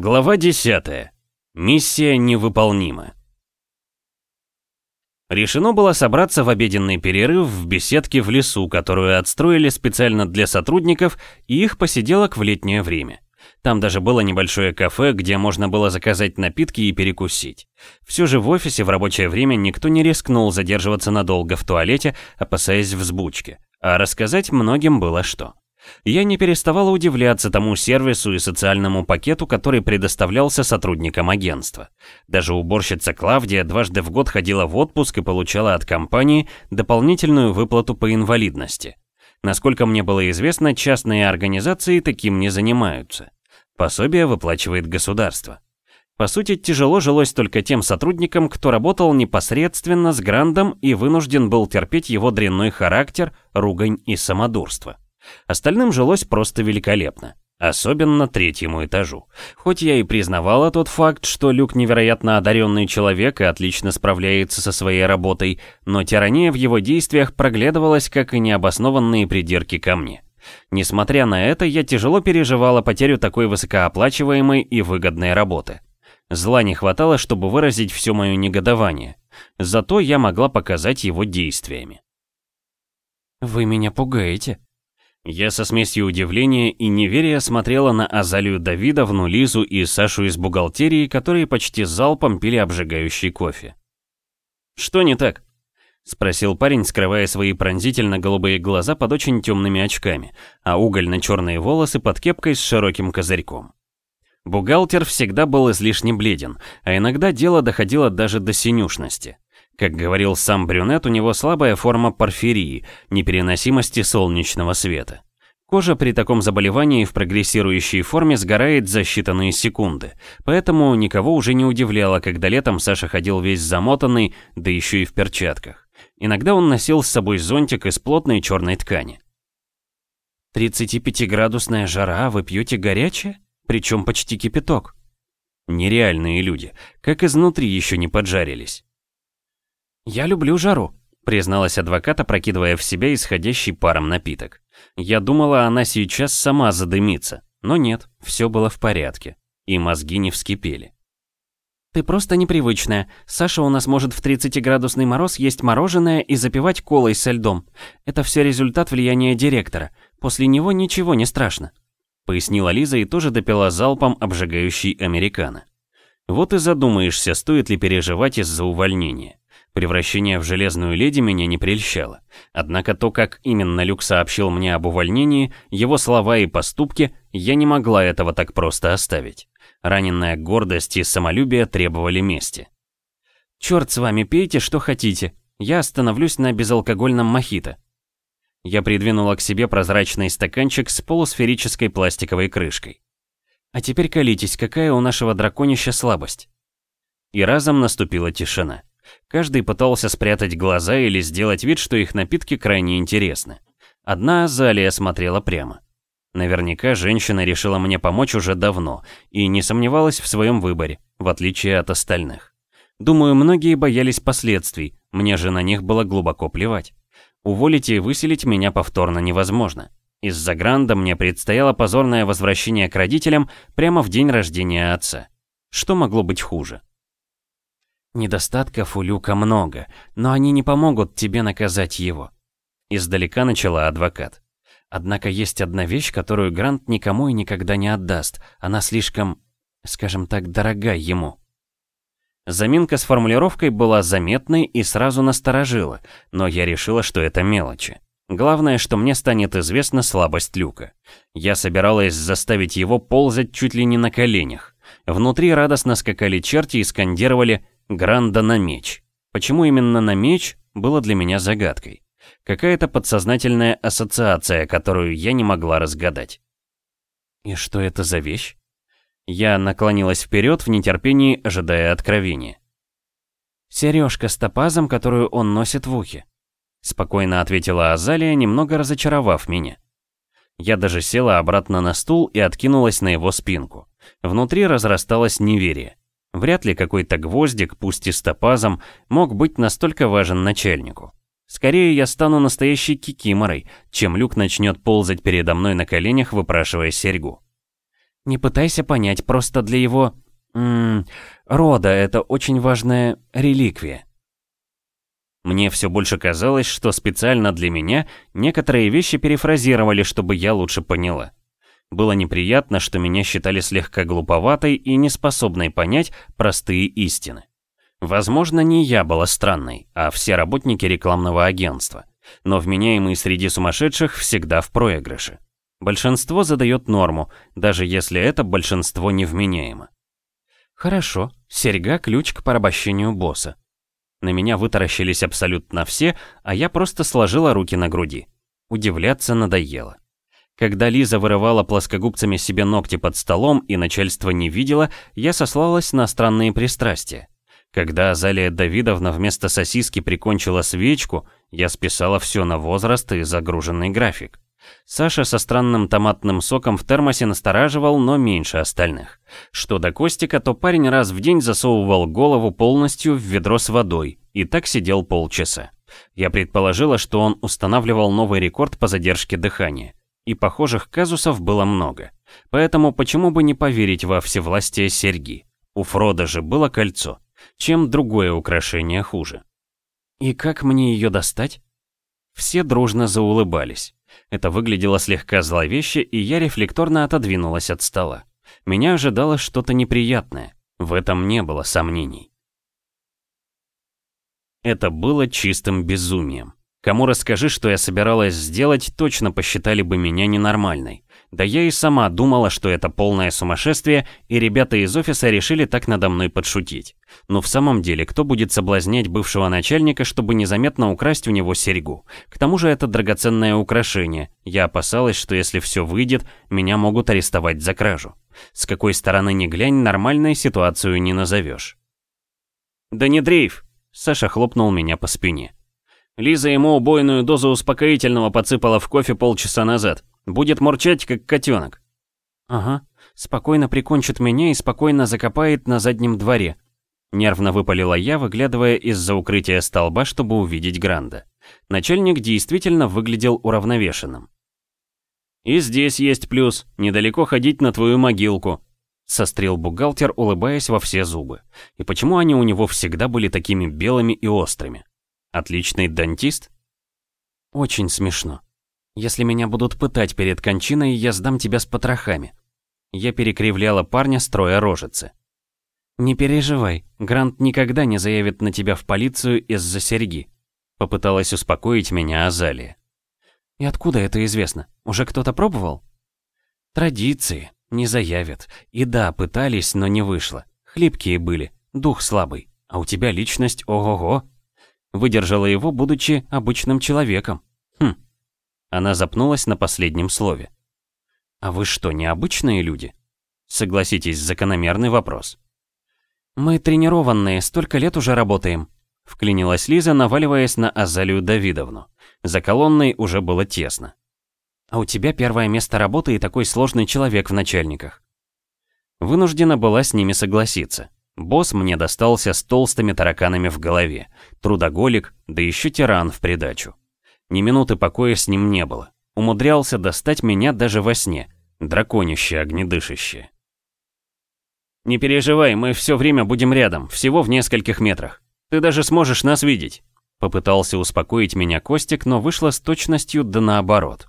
Глава 10. Миссия невыполнима. Решено было собраться в обеденный перерыв в беседке в лесу, которую отстроили специально для сотрудников и их посиделок в летнее время. Там даже было небольшое кафе, где можно было заказать напитки и перекусить. Все же в офисе в рабочее время никто не рискнул задерживаться надолго в туалете, опасаясь взбучки. А рассказать многим было что. Я не переставала удивляться тому сервису и социальному пакету, который предоставлялся сотрудникам агентства. Даже уборщица Клавдия дважды в год ходила в отпуск и получала от компании дополнительную выплату по инвалидности. Насколько мне было известно, частные организации таким не занимаются. Пособие выплачивает государство. По сути, тяжело жилось только тем сотрудникам, кто работал непосредственно с Грандом и вынужден был терпеть его дрянной характер, ругань и самодурство. Остальным жилось просто великолепно. Особенно третьему этажу. Хоть я и признавала тот факт, что Люк невероятно одаренный человек и отлично справляется со своей работой, но тирания в его действиях проглядывалась, как и необоснованные придирки ко мне. Несмотря на это, я тяжело переживала потерю такой высокооплачиваемой и выгодной работы. Зла не хватало, чтобы выразить все мое негодование. Зато я могла показать его действиями. «Вы меня пугаете», я со смесью удивления и неверия смотрела на Азалию Давидовну, Лизу и Сашу из бухгалтерии, которые почти залпом пили обжигающий кофе. «Что не так?» — спросил парень, скрывая свои пронзительно-голубые глаза под очень темными очками, а угольно-черные волосы под кепкой с широким козырьком. Бухгалтер всегда был излишне бледен, а иногда дело доходило даже до синюшности. Как говорил сам брюнет, у него слабая форма порфирии, непереносимости солнечного света. Кожа при таком заболевании в прогрессирующей форме сгорает за считанные секунды, поэтому никого уже не удивляло, когда летом Саша ходил весь замотанный, да еще и в перчатках. Иногда он носил с собой зонтик из плотной черной ткани. «35-градусная жара, вы пьете горячее? Причем почти кипяток». Нереальные люди, как изнутри еще не поджарились. «Я люблю жару», — призналась адвокат, опрокидывая в себя исходящий паром напиток. Я думала, она сейчас сама задымится, но нет, все было в порядке, и мозги не вскипели. «Ты просто непривычная. Саша у нас может в 30-градусный мороз есть мороженое и запивать колой со льдом. Это все результат влияния директора. После него ничего не страшно», — пояснила Лиза и тоже допила залпом обжигающий американо. Вот и задумаешься, стоит ли переживать из-за увольнения. Превращение в железную леди меня не прельщало. Однако то, как именно Люк сообщил мне об увольнении, его слова и поступки, я не могла этого так просто оставить. Раненная гордость и самолюбие требовали мести. «Черт с вами, пейте, что хотите. Я остановлюсь на безалкогольном мохито». Я придвинула к себе прозрачный стаканчик с полусферической пластиковой крышкой. «А теперь колитесь, какая у нашего драконища слабость?» И разом наступила тишина. Каждый пытался спрятать глаза или сделать вид, что их напитки крайне интересны. Одна Азалия смотрела прямо. Наверняка женщина решила мне помочь уже давно и не сомневалась в своем выборе, в отличие от остальных. Думаю, многие боялись последствий, мне же на них было глубоко плевать. Уволить и выселить меня повторно невозможно. Из-за Гранда мне предстояло позорное возвращение к родителям прямо в день рождения отца. Что могло быть хуже? Недостатков у Люка много, но они не помогут тебе наказать его. Издалека начала адвокат. Однако есть одна вещь, которую Грант никому и никогда не отдаст. Она слишком, скажем так, дорога ему. Заминка с формулировкой была заметной и сразу насторожила, но я решила, что это мелочи. Главное, что мне станет известна слабость Люка. Я собиралась заставить его ползать чуть ли не на коленях. Внутри радостно скакали черти и скандировали Гранда на меч. Почему именно на меч, было для меня загадкой. Какая-то подсознательная ассоциация, которую я не могла разгадать. И что это за вещь? Я наклонилась вперед в нетерпении, ожидая откровения. Сережка с топазом, которую он носит в ухе. Спокойно ответила Азалия, немного разочаровав меня. Я даже села обратно на стул и откинулась на его спинку. Внутри разрасталось неверие. Вряд ли какой-то гвоздик, пусть и с топазом, мог быть настолько важен начальнику. Скорее я стану настоящей кикиморой, чем Люк начнет ползать передо мной на коленях, выпрашивая серьгу. Не пытайся понять, просто для его... М -м, рода это очень важная реликвия. Мне все больше казалось, что специально для меня некоторые вещи перефразировали, чтобы я лучше поняла. Было неприятно, что меня считали слегка глуповатой и неспособной понять простые истины. Возможно, не я была странной, а все работники рекламного агентства. Но вменяемый среди сумасшедших всегда в проигрыше. Большинство задает норму, даже если это большинство невменяемо. Хорошо, серьга – ключ к порабощению босса. На меня вытаращились абсолютно все, а я просто сложила руки на груди. Удивляться надоело. Когда Лиза вырывала плоскогубцами себе ногти под столом и начальство не видело, я сослалась на странные пристрастия. Когда Азалия Давидовна вместо сосиски прикончила свечку, я списала все на возраст и загруженный график. Саша со странным томатным соком в термосе настораживал, но меньше остальных. Что до Костика, то парень раз в день засовывал голову полностью в ведро с водой и так сидел полчаса. Я предположила, что он устанавливал новый рекорд по задержке дыхания. И похожих казусов было много. Поэтому почему бы не поверить во всевластие серьги? У Фрода же было кольцо. Чем другое украшение хуже? И как мне ее достать? Все дружно заулыбались. Это выглядело слегка зловеще, и я рефлекторно отодвинулась от стола. Меня ожидало что-то неприятное. В этом не было сомнений. Это было чистым безумием. Кому расскажи, что я собиралась сделать, точно посчитали бы меня ненормальной. Да я и сама думала, что это полное сумасшествие, и ребята из офиса решили так надо мной подшутить. Но в самом деле, кто будет соблазнять бывшего начальника, чтобы незаметно украсть у него серьгу? К тому же это драгоценное украшение. Я опасалась, что если все выйдет, меня могут арестовать за кражу. С какой стороны ни глянь, нормальной ситуацию не назовешь. «Да не дрейф!» Саша хлопнул меня по спине. Лиза ему убойную дозу успокоительного подсыпала в кофе полчаса назад. Будет мурчать, как котенок. Ага, спокойно прикончит меня и спокойно закопает на заднем дворе. Нервно выпалила я, выглядывая из-за укрытия столба, чтобы увидеть Гранда. Начальник действительно выглядел уравновешенным. «И здесь есть плюс, недалеко ходить на твою могилку», — сострил бухгалтер, улыбаясь во все зубы. «И почему они у него всегда были такими белыми и острыми? Отличный дантист?» «Очень смешно», если меня будут пытать перед кончиной, я сдам тебя с потрохами. Я перекривляла парня, строя рожицы. «Не переживай, Грант никогда не заявит на тебя в полицию из-за серьги», попыталась успокоить меня Азалия. «И откуда это известно? Уже кто-то пробовал?» «Традиции. Не заявят. И да, пытались, но не вышло. Хлипкие были, дух слабый. А у тебя личность ого-го. Выдержала его, будучи обычным человеком. Хм, она запнулась на последнем слове. «А вы что, необычные люди?» Согласитесь, закономерный вопрос. «Мы тренированные, столько лет уже работаем», — вклинилась Лиза, наваливаясь на Азалию Давидовну. За колонной уже было тесно. «А у тебя первое место работы и такой сложный человек в начальниках». Вынуждена была с ними согласиться. Босс мне достался с толстыми тараканами в голове, трудоголик, да еще тиран в придачу. Ни минуты покоя с ним не было. Умудрялся достать меня даже во сне. Драконище огнедышащее. «Не переживай, мы все время будем рядом, всего в нескольких метрах. Ты даже сможешь нас видеть». Попытался успокоить меня Костик, но вышло с точностью да наоборот.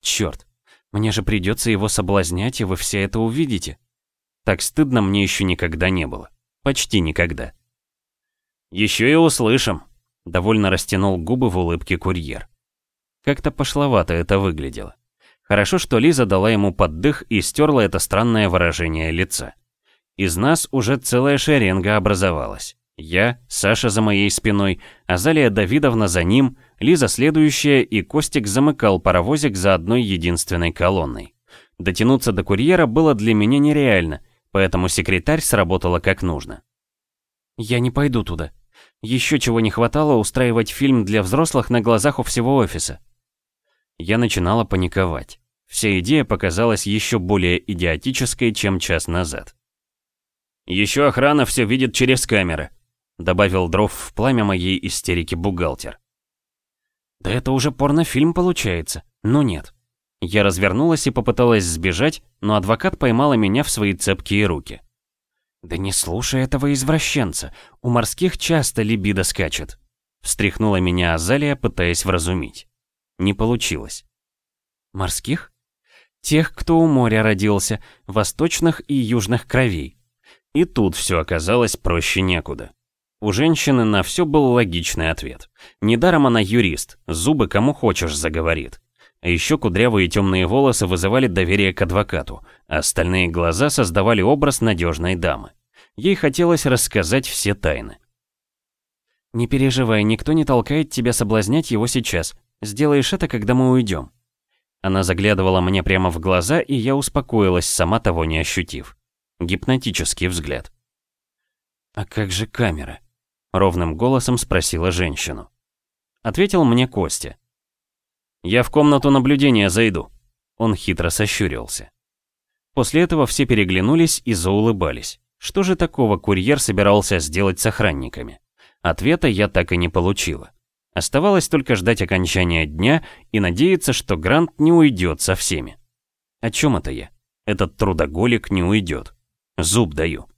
Черт, мне же придется его соблазнять, и вы все это увидите. Так стыдно мне еще никогда не было. Почти никогда. Еще и услышим, Довольно растянул губы в улыбке курьер. Как-то пошловато это выглядело. Хорошо, что Лиза дала ему поддых и стерла это странное выражение лица. Из нас уже целая шеренга образовалась. Я, Саша за моей спиной, Азалия Давидовна за ним, Лиза следующая и Костик замыкал паровозик за одной единственной колонной. Дотянуться до курьера было для меня нереально, поэтому секретарь сработала как нужно. «Я не пойду туда», еще чего не хватало устраивать фильм для взрослых на глазах у всего офиса. Я начинала паниковать. Вся идея показалась еще более идиотической, чем час назад. «Еще охрана все видит через камеры», — добавил дров в пламя моей истерики бухгалтер. «Да это уже порнофильм получается. Ну нет». Я развернулась и попыталась сбежать, но адвокат поймала меня в свои цепкие руки. «Да не слушай этого извращенца, у морских часто либидо скачет», встряхнула меня Азалия, пытаясь вразумить. Не получилось. «Морских?» «Тех, кто у моря родился, восточных и южных кровей». И тут все оказалось проще некуда. У женщины на все был логичный ответ. Недаром она юрист, зубы кому хочешь заговорит. А еще кудрявые темные волосы вызывали доверие к адвокату, а остальные глаза создавали образ надежной дамы. Ей хотелось рассказать все тайны. «Не переживай, никто не толкает тебя соблазнять его сейчас. Сделаешь это, когда мы уйдем». Она заглядывала мне прямо в глаза, и я успокоилась, сама того не ощутив. Гипнотический взгляд. «А как же камера?» — ровным голосом спросила женщину. Ответил мне Костя. «Я в комнату наблюдения зайду». Он хитро сощурился. После этого все переглянулись и заулыбались. Что же такого курьер собирался сделать с охранниками? Ответа я так и не получила. Оставалось только ждать окончания дня и надеяться, что Грант не уйдет со всеми. О чем это я? Этот трудоголик не уйдет. Зуб даю.